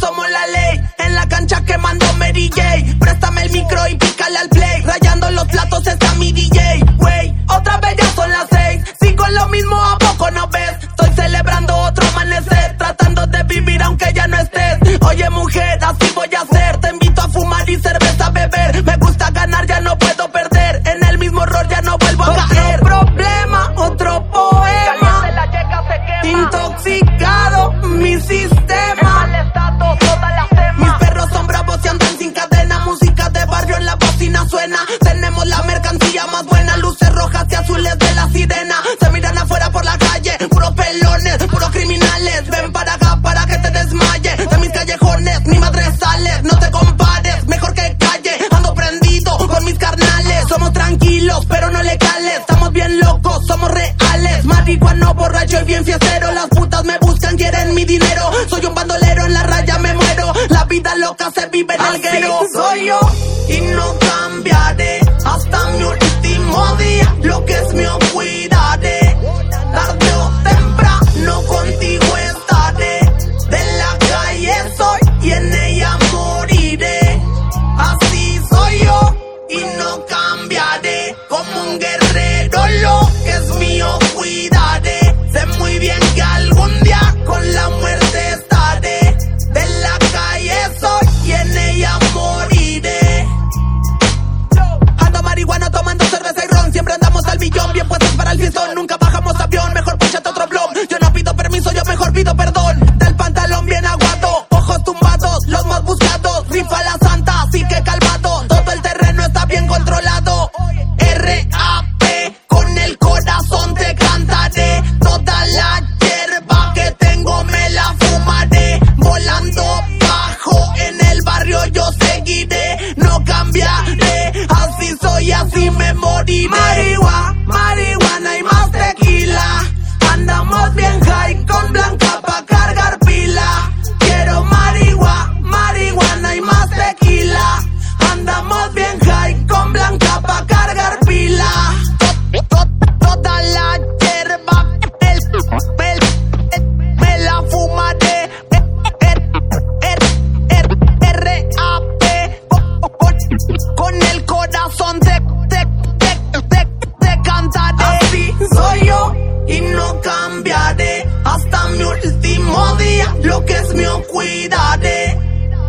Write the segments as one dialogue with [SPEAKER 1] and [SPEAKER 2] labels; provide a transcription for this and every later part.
[SPEAKER 1] Somos la ley, en la cancha quemando Mary J. Préstame el micro y pícale al play, rayando los platos está mi DJ. soy bien fiestero, las putas me buscan, quieren mi dinero. Soy un bandolero, en la raya me muero. La vida loca se vive. te, cantaré. Así soy yo y no cambiaré hasta mi último día. Lo que es mío cuidaré.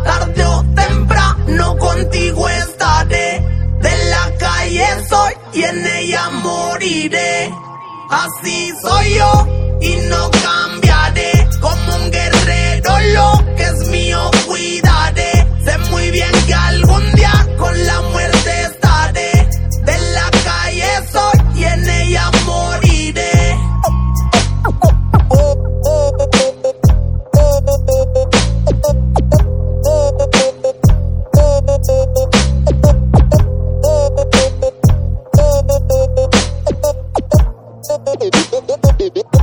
[SPEAKER 1] Tarde o temprano contigo estaré. De la calle soy y en ella moriré. Así soy yo
[SPEAKER 2] baby.